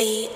be